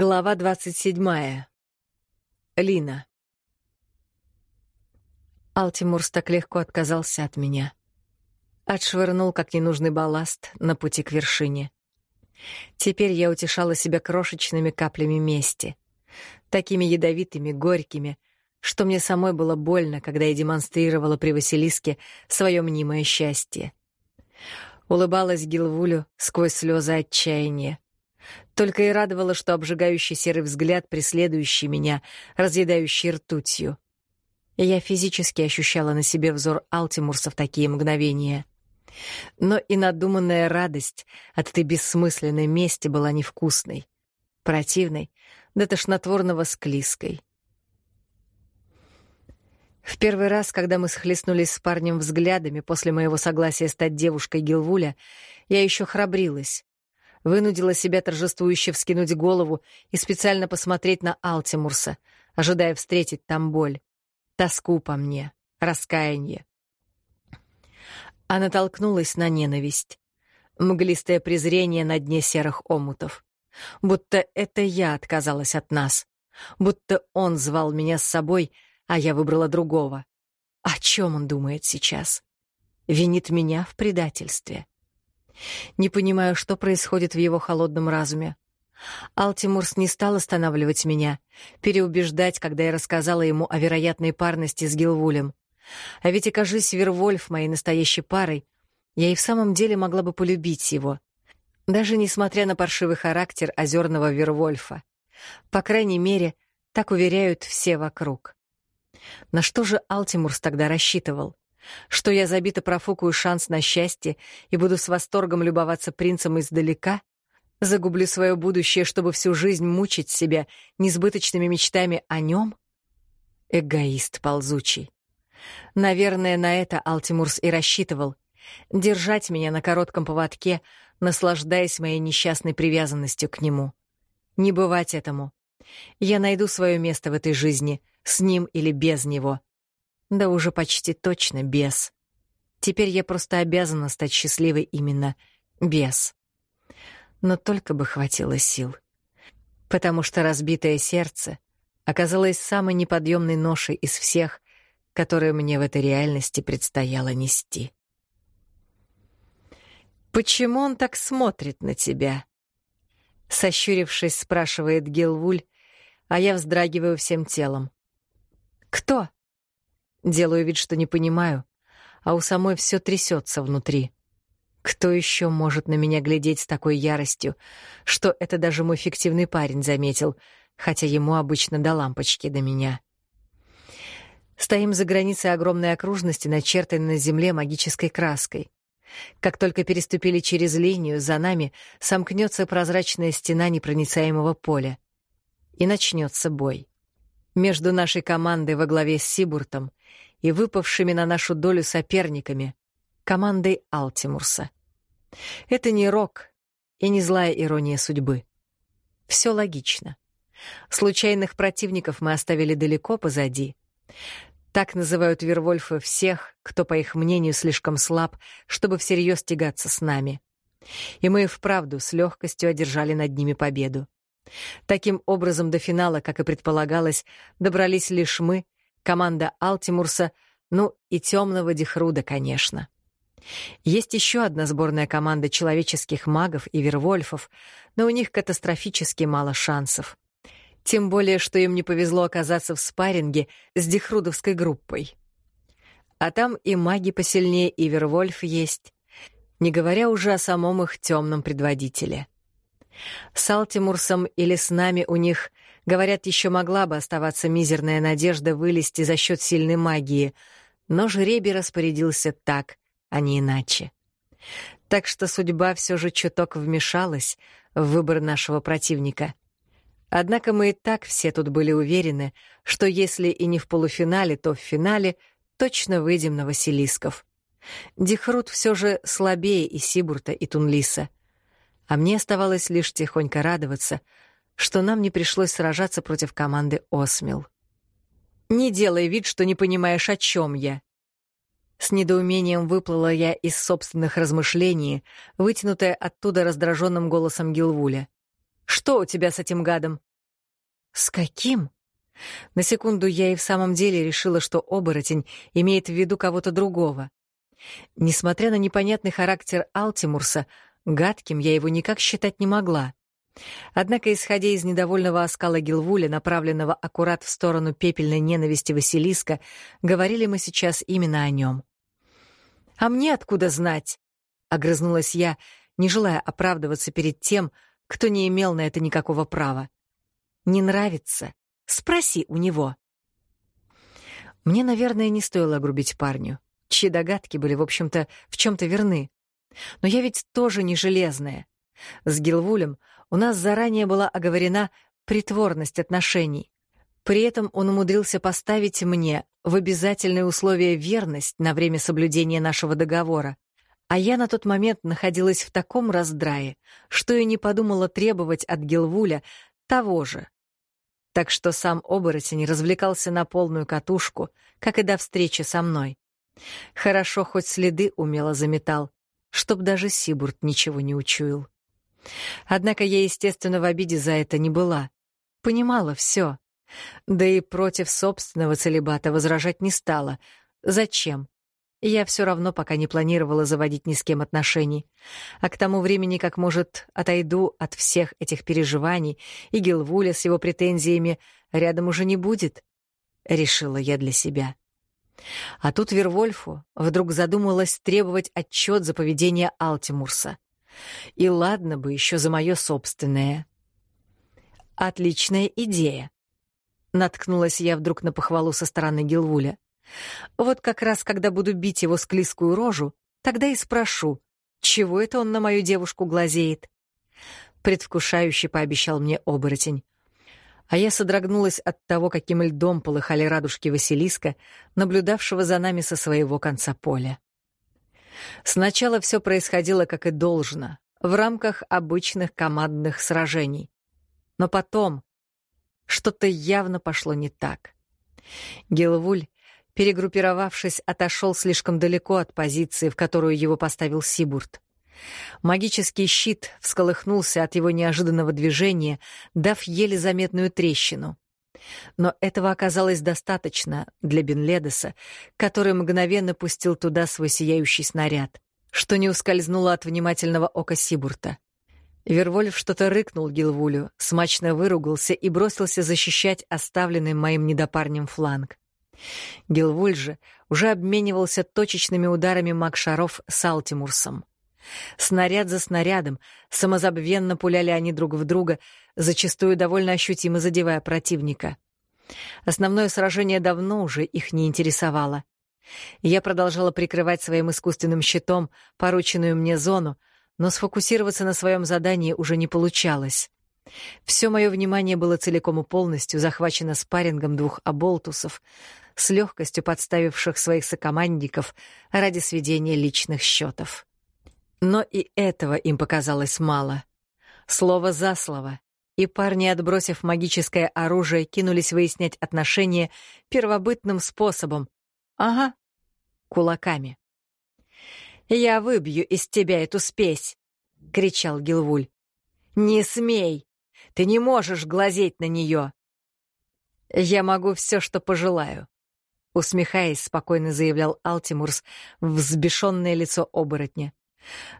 Глава двадцать седьмая. Лина. Алтимурс так легко отказался от меня. Отшвырнул, как ненужный балласт, на пути к вершине. Теперь я утешала себя крошечными каплями мести. Такими ядовитыми, горькими, что мне самой было больно, когда я демонстрировала при Василиске свое мнимое счастье. Улыбалась Гилвулю сквозь слезы отчаяния. Только и радовало, что обжигающий серый взгляд, преследующий меня, разъедающий ртутью. Я физически ощущала на себе взор Алтимурса в такие мгновения. Но и надуманная радость от этой бессмысленной мести была невкусной, противной, до тошнотворного склизкой. В первый раз, когда мы схлестнулись с парнем взглядами после моего согласия стать девушкой Гилвуля, я еще храбрилась вынудила себя торжествующе вскинуть голову и специально посмотреть на Алтимурса, ожидая встретить там боль, тоску по мне, раскаяние. Она толкнулась на ненависть, мглистое презрение на дне серых омутов. Будто это я отказалась от нас, будто он звал меня с собой, а я выбрала другого. О чем он думает сейчас? Винит меня в предательстве. Не понимаю, что происходит в его холодном разуме. Алтимурс не стал останавливать меня, переубеждать, когда я рассказала ему о вероятной парности с Гилвулем. А ведь, окажись Вервольф моей настоящей парой, я и в самом деле могла бы полюбить его. Даже несмотря на паршивый характер озерного Вервольфа. По крайней мере, так уверяют все вокруг. На что же Алтимурс тогда рассчитывал? Что я забито профукаю шанс на счастье и буду с восторгом любоваться принцем издалека? Загублю свое будущее, чтобы всю жизнь мучить себя несбыточными мечтами о нем? Эгоист ползучий. Наверное, на это Алтимурс и рассчитывал. Держать меня на коротком поводке, наслаждаясь моей несчастной привязанностью к нему. Не бывать этому. Я найду свое место в этой жизни, с ним или без него. Да уже почти точно без. Теперь я просто обязана стать счастливой именно без. Но только бы хватило сил. Потому что разбитое сердце оказалось самой неподъемной ношей из всех, которые мне в этой реальности предстояло нести. «Почему он так смотрит на тебя?» Сощурившись, спрашивает Гилвуль, а я вздрагиваю всем телом. «Кто?» Делаю вид, что не понимаю, а у самой все трясется внутри. Кто еще может на меня глядеть с такой яростью, что это даже мой фиктивный парень заметил, хотя ему обычно до лампочки до меня. Стоим за границей огромной окружности, начертанной на земле магической краской. Как только переступили через линию, за нами сомкнется прозрачная стена непроницаемого поля. И начнется бой. Между нашей командой во главе с Сибуртом и выпавшими на нашу долю соперниками, командой Алтимурса. Это не рок и не злая ирония судьбы. Все логично. Случайных противников мы оставили далеко позади. Так называют Вервольфы всех, кто, по их мнению, слишком слаб, чтобы всерьез тягаться с нами. И мы вправду с легкостью одержали над ними победу. Таким образом, до финала, как и предполагалось, добрались лишь мы — команда Алтимурса, ну и темного Дихруда, конечно. Есть еще одна сборная команда человеческих магов и вервольфов, но у них катастрофически мало шансов. Тем более, что им не повезло оказаться в спарринге с дихрудовской группой. А там и маги посильнее, и вервольф есть, не говоря уже о самом их темном предводителе. С Алтимурсом или с нами у них Говорят, еще могла бы оставаться мизерная надежда вылезти за счет сильной магии, но жребий распорядился так, а не иначе. Так что судьба все же чуток вмешалась в выбор нашего противника. Однако мы и так все тут были уверены, что если и не в полуфинале, то в финале точно выйдем на Василисков. Дихрут все же слабее и Сибурта, и Тунлиса. А мне оставалось лишь тихонько радоваться — что нам не пришлось сражаться против команды Осмил. «Не делай вид, что не понимаешь, о чем я». С недоумением выплыла я из собственных размышлений, вытянутая оттуда раздраженным голосом Гилвуля. «Что у тебя с этим гадом? С каким? На секунду я и в самом деле решила, что оборотень имеет в виду кого-то другого. Несмотря на непонятный характер Алтимурса, гадким я его никак считать не могла. Однако, исходя из недовольного оскала Гилвуля, направленного аккурат в сторону пепельной ненависти Василиска, говорили мы сейчас именно о нем. «А мне откуда знать?» — огрызнулась я, не желая оправдываться перед тем, кто не имел на это никакого права. «Не нравится? Спроси у него». Мне, наверное, не стоило грубить парню, чьи догадки были, в общем-то, в чем-то верны. Но я ведь тоже не железная. С Гилвулем у нас заранее была оговорена притворность отношений. При этом он умудрился поставить мне в обязательное условие верность на время соблюдения нашего договора. А я на тот момент находилась в таком раздрае, что и не подумала требовать от Гилвуля того же. Так что сам оборотень развлекался на полную катушку, как и до встречи со мной. Хорошо хоть следы умело заметал, чтоб даже Сибурт ничего не учуял. Однако я, естественно, в обиде за это не была. Понимала все. Да и против собственного целебата возражать не стала. Зачем? Я все равно пока не планировала заводить ни с кем отношений. А к тому времени, как, может, отойду от всех этих переживаний, и Гилвуля с его претензиями рядом уже не будет, — решила я для себя. А тут Вервольфу вдруг задумалась требовать отчет за поведение Алтимурса. И ладно бы еще за мое собственное. Отличная идея. Наткнулась я вдруг на похвалу со стороны Гилвуля. Вот как раз, когда буду бить его склизкую рожу, тогда и спрошу, чего это он на мою девушку глазеет. Предвкушающе пообещал мне оборотень. А я содрогнулась от того, каким льдом полыхали радужки Василиска, наблюдавшего за нами со своего конца поля. Сначала все происходило как и должно, в рамках обычных командных сражений. Но потом что-то явно пошло не так. Гилвуль, перегруппировавшись, отошел слишком далеко от позиции, в которую его поставил Сибурт. Магический щит всколыхнулся от его неожиданного движения, дав еле заметную трещину. Но этого оказалось достаточно для Бенледеса, который мгновенно пустил туда свой сияющий снаряд, что не ускользнуло от внимательного ока Сибурта. Вервольф что-то рыкнул Гилвулю, смачно выругался и бросился защищать оставленный моим недопарнем фланг. Гилвуль же уже обменивался точечными ударами Макшаров с Алтимурсом. Снаряд за снарядом самозабвенно пуляли они друг в друга, зачастую довольно ощутимо задевая противника. Основное сражение давно уже их не интересовало. Я продолжала прикрывать своим искусственным щитом порученную мне зону, но сфокусироваться на своем задании уже не получалось. Все мое внимание было целиком и полностью захвачено спаррингом двух оболтусов, с легкостью подставивших своих сокомандников ради сведения личных счетов. Но и этого им показалось мало. Слово за слово, и парни, отбросив магическое оружие, кинулись выяснять отношения первобытным способом. Ага, кулаками. «Я выбью из тебя эту спесь!» — кричал Гилвуль. «Не смей! Ты не можешь глазеть на нее!» «Я могу все, что пожелаю», — усмехаясь, спокойно заявлял Алтимурс в взбешенное лицо оборотня.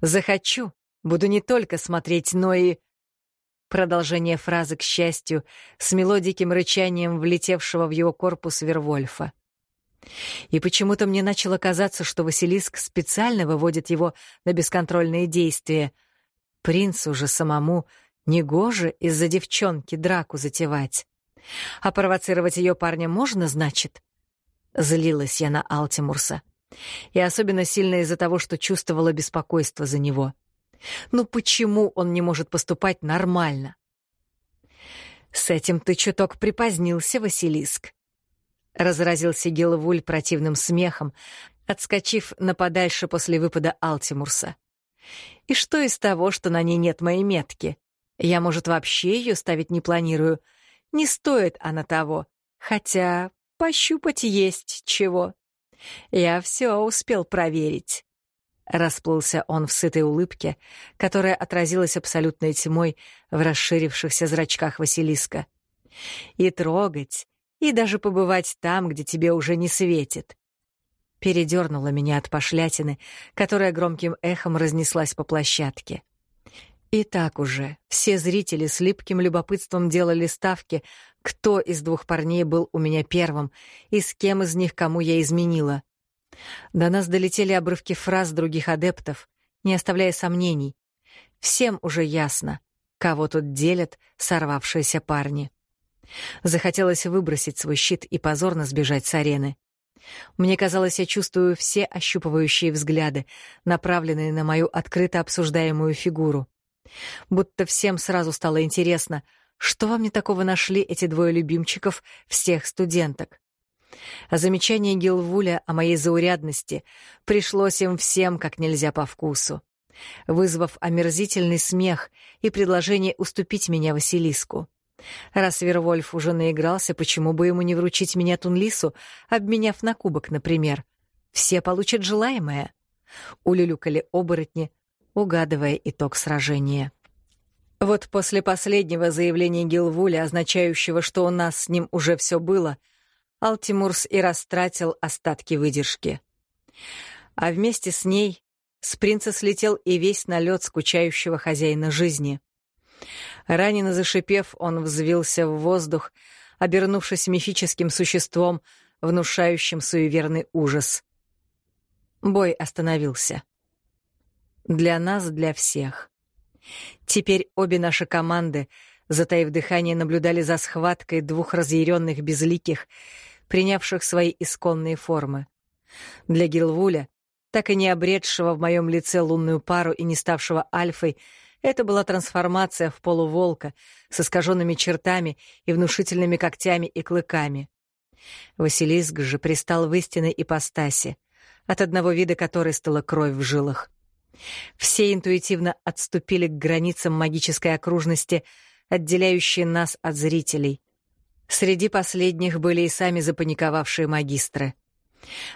Захочу, буду не только смотреть, но и... Продолжение фразы, к счастью, с мелодиким рычанием влетевшего в его корпус Вервольфа. И почему-то мне начало казаться, что Василиск специально выводит его на бесконтрольные действия. Принцу же самому негоже из-за девчонки драку затевать. А провоцировать ее парня можно, значит? Злилась я на Алтимурса. И особенно сильно из-за того, что чувствовала беспокойство за него. Ну почему он не может поступать нормально? «С этим ты чуток припозднился, Василиск», — разразился Гелвуль противным смехом, отскочив на подальше после выпада Алтимурса. «И что из того, что на ней нет моей метки? Я, может, вообще ее ставить не планирую. Не стоит она того, хотя пощупать есть чего». Я все успел проверить. Расплылся он в сытой улыбке, которая отразилась абсолютной тьмой в расширившихся зрачках Василиска. И трогать, и даже побывать там, где тебе уже не светит. Передернула меня от пошлятины, которая громким эхом разнеслась по площадке. И так уже все зрители с липким любопытством делали ставки, кто из двух парней был у меня первым и с кем из них кому я изменила. До нас долетели обрывки фраз других адептов, не оставляя сомнений. Всем уже ясно, кого тут делят сорвавшиеся парни. Захотелось выбросить свой щит и позорно сбежать с арены. Мне казалось, я чувствую все ощупывающие взгляды, направленные на мою открыто обсуждаемую фигуру. Будто всем сразу стало интересно, что во мне такого нашли эти двое любимчиков всех студенток. А замечание Гилвуля о моей заурядности пришлось им всем как нельзя по вкусу, вызвав омерзительный смех и предложение уступить меня Василиску. Раз Вервольф уже наигрался, почему бы ему не вручить меня Тунлису, обменяв на кубок, например? Все получат желаемое. Улюлюкали оборотни, угадывая итог сражения. Вот после последнего заявления Гилвуля, означающего, что у нас с ним уже все было, Алтимурс и растратил остатки выдержки. А вместе с ней с принца слетел и весь налет скучающего хозяина жизни. Ранено зашипев, он взвился в воздух, обернувшись мифическим существом, внушающим суеверный ужас. Бой остановился. Для нас, для всех. Теперь обе наши команды, затаив дыхание, наблюдали за схваткой двух разъяренных безликих, принявших свои исконные формы. Для Гилвуля, так и не обретшего в моем лице лунную пару и не ставшего альфой, это была трансформация в полуволка с искаженными чертами и внушительными когтями и клыками. Василиск же пристал в истинной ипостаси, от одного вида которой стала кровь в жилах. Все интуитивно отступили к границам магической окружности, отделяющей нас от зрителей. Среди последних были и сами запаниковавшие магистры.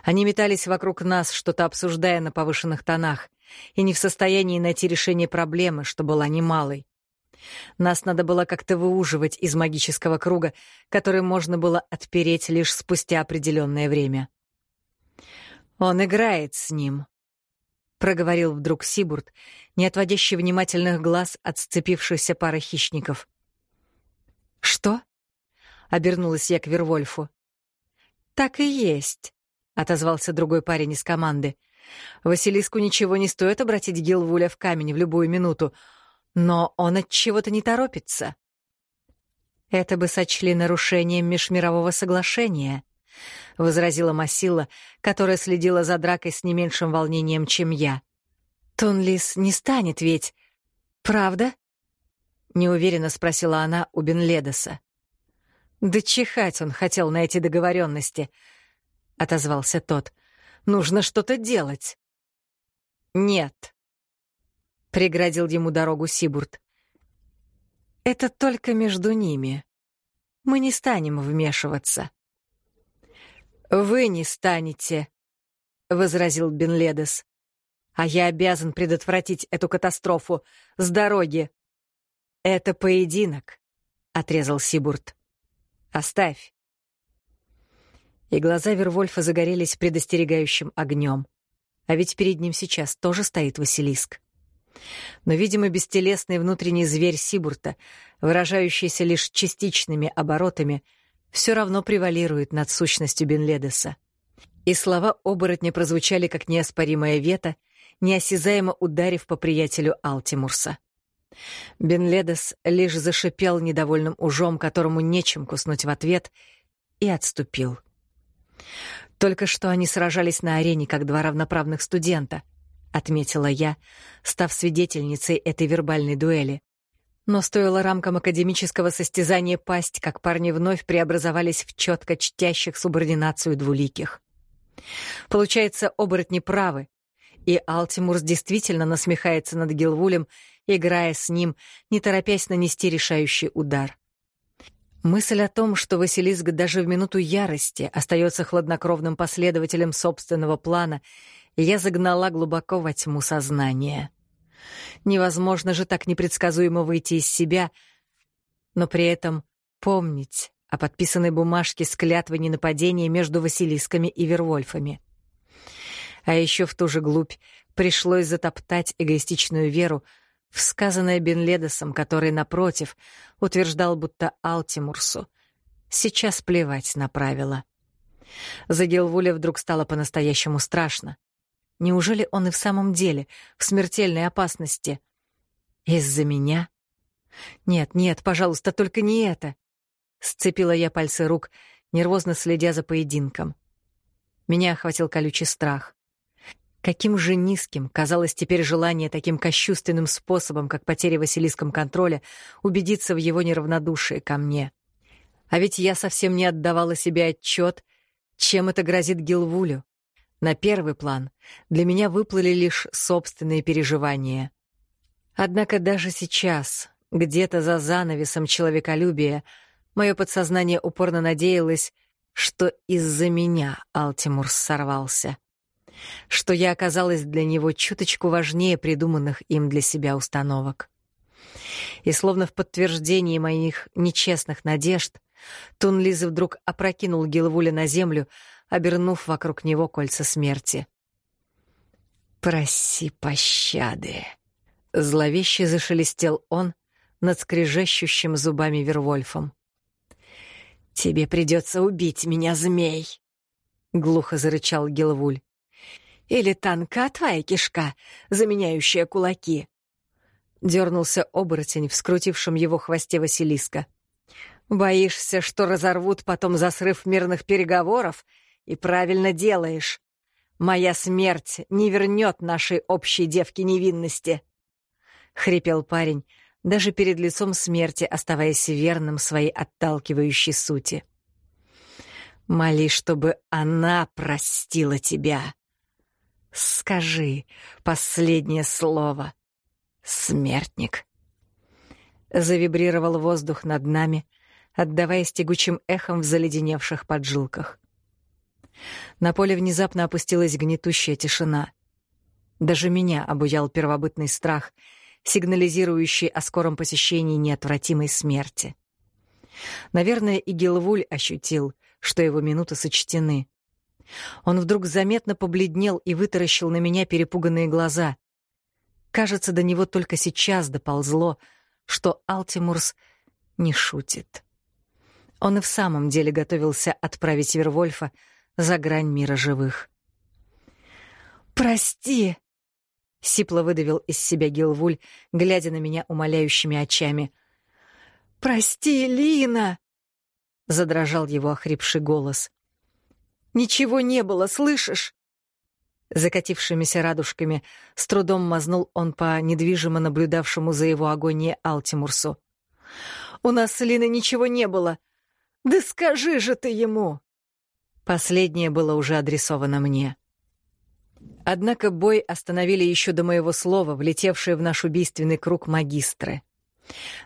Они метались вокруг нас, что-то обсуждая на повышенных тонах, и не в состоянии найти решение проблемы, что была немалой. Нас надо было как-то выуживать из магического круга, который можно было отпереть лишь спустя определенное время. Он играет с ним, проговорил вдруг Сибурт, не отводящий внимательных глаз от сцепившихся пары хищников. «Что?» — обернулась я к Вервольфу. «Так и есть», — отозвался другой парень из команды. «Василиску ничего не стоит обратить Гилвуля в камень в любую минуту, но он от чего-то не торопится». Это бы сочли нарушением межмирового соглашения, — возразила Масила, которая следила за дракой с не меньшим волнением, чем я. «Тунлис не станет ведь, правда?» — неуверенно спросила она у Бенледоса. «Да чихать он хотел на эти договоренности», — отозвался тот. «Нужно что-то делать». «Нет», — преградил ему дорогу Сибурт. «Это только между ними. Мы не станем вмешиваться». «Вы не станете», — возразил Бенледес. «А я обязан предотвратить эту катастрофу с дороги». «Это поединок», — отрезал Сибурт. «Оставь». И глаза Вервольфа загорелись предостерегающим огнем. А ведь перед ним сейчас тоже стоит Василиск. Но, видимо, бестелесный внутренний зверь Сибурта, выражающийся лишь частичными оборотами — все равно превалирует над сущностью Бенледеса. И слова оборотня прозвучали как неоспоримая вета, неосязаемо ударив по приятелю Алтимурса. Бенледес лишь зашипел недовольным ужом, которому нечем куснуть в ответ, и отступил. «Только что они сражались на арене, как два равноправных студента», — отметила я, став свидетельницей этой вербальной дуэли. Но стоило рамкам академического состязания пасть, как парни вновь преобразовались в четко чтящих субординацию двуликих. Получается, оборотни правы, и Алтимурс действительно насмехается над Гилвулем, играя с ним, не торопясь нанести решающий удар. Мысль о том, что Василиск даже в минуту ярости остается хладнокровным последователем собственного плана, я загнала глубоко во тьму сознания. Невозможно же так непредсказуемо выйти из себя, но при этом помнить о подписанной бумажке с клятвой ненападения между Василисками и Вервольфами. А еще в ту же глубь пришлось затоптать эгоистичную веру в сказанное Бенледосом, который, напротив, утверждал, будто Алтимурсу сейчас плевать на правила. За Гелвуля вдруг стало по-настоящему страшно. Неужели он и в самом деле в смертельной опасности? Из-за меня? Нет, нет, пожалуйста, только не это. Сцепила я пальцы рук, нервозно следя за поединком. Меня охватил колючий страх. Каким же низким казалось теперь желание таким кощувственным способом, как потеря Василиском контроля, убедиться в его неравнодушии ко мне. А ведь я совсем не отдавала себе отчет, чем это грозит Гилвулю. На первый план для меня выплыли лишь собственные переживания. Однако даже сейчас, где-то за занавесом человеколюбия, мое подсознание упорно надеялось, что из-за меня Алтимурс сорвался. Что я оказалась для него чуточку важнее придуманных им для себя установок. И словно в подтверждении моих нечестных надежд, Тунлизы вдруг опрокинул Гилвуля на землю, обернув вокруг него кольца смерти. «Проси пощады!» Зловеще зашелестел он над скрежещущим зубами Вервольфом. «Тебе придется убить меня, змей!» — глухо зарычал Гилвуль. «Или танка твоя кишка, заменяющая кулаки?» Дернулся оборотень в скрутившем его хвосте Василиска. «Боишься, что разорвут потом за срыв мирных переговоров и правильно делаешь. Моя смерть не вернет нашей общей девке невинности. Хрипел парень, даже перед лицом смерти оставаясь верным своей отталкивающей сути. Моли, чтобы она простила тебя. Скажи последнее слово, смертник. Завибрировал воздух над нами, отдаваясь тягучим эхом в заледеневших поджилках. На поле внезапно опустилась гнетущая тишина. Даже меня обуял первобытный страх, сигнализирующий о скором посещении неотвратимой смерти. Наверное, и Гилвуль ощутил, что его минуты сочтены. Он вдруг заметно побледнел и вытаращил на меня перепуганные глаза. Кажется, до него только сейчас доползло, что Алтимурс не шутит. Он и в самом деле готовился отправить Вервольфа за грань мира живых. «Прости!» — сипло выдавил из себя Гилвуль, глядя на меня умоляющими очами. «Прости, Лина!» — задрожал его охрипший голос. «Ничего не было, слышишь?» Закатившимися радужками с трудом мазнул он по недвижимо наблюдавшему за его агонией Алтимурсу. «У нас с Линой ничего не было. Да скажи же ты ему!» Последнее было уже адресовано мне. Однако бой остановили еще до моего слова, влетевшие в наш убийственный круг магистры.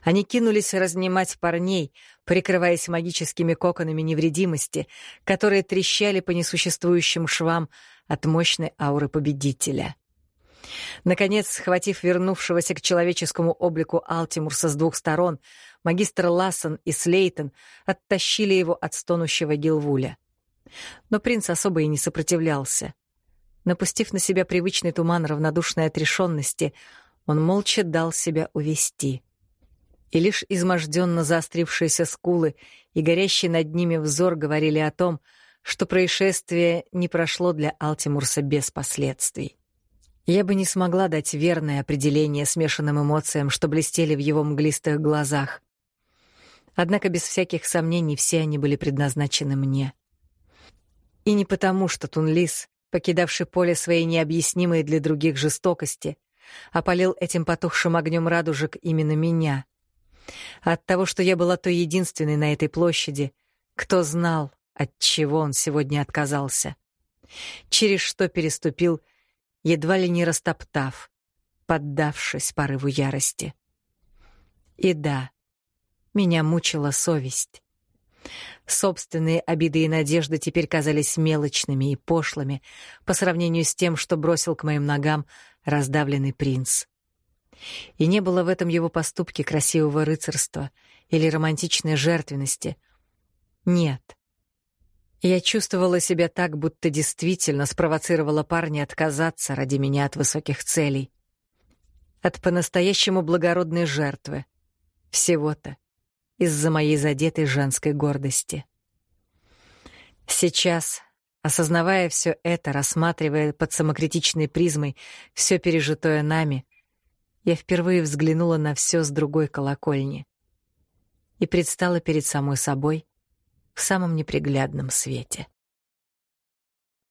Они кинулись разнимать парней, прикрываясь магическими коконами невредимости, которые трещали по несуществующим швам от мощной ауры победителя. Наконец, схватив вернувшегося к человеческому облику Алтимурса с двух сторон, магистр Лассон и Слейтон оттащили его от стонущего Гилвуля. Но принц особо и не сопротивлялся. Напустив на себя привычный туман равнодушной отрешенности, он молча дал себя увести. И лишь изможденно заострившиеся скулы и горящий над ними взор говорили о том, что происшествие не прошло для Алтимурса без последствий. Я бы не смогла дать верное определение смешанным эмоциям, что блестели в его мглистых глазах. Однако без всяких сомнений все они были предназначены мне. И не потому, что Тунлис, покидавший поле своей необъяснимой для других жестокости, опалил этим потухшим огнем радужек именно меня. От того, что я была той единственной на этой площади, кто знал, от чего он сегодня отказался. Через что переступил, едва ли не растоптав, поддавшись порыву ярости. И да, меня мучила совесть. Собственные обиды и надежды теперь казались мелочными и пошлыми по сравнению с тем, что бросил к моим ногам раздавленный принц. И не было в этом его поступке красивого рыцарства или романтичной жертвенности. Нет. Я чувствовала себя так, будто действительно спровоцировала парня отказаться ради меня от высоких целей. От по-настоящему благородной жертвы. Всего-то из-за моей задетой женской гордости. Сейчас, осознавая все это, рассматривая под самокритичной призмой все пережитое нами, я впервые взглянула на все с другой колокольни и предстала перед самой собой в самом неприглядном свете.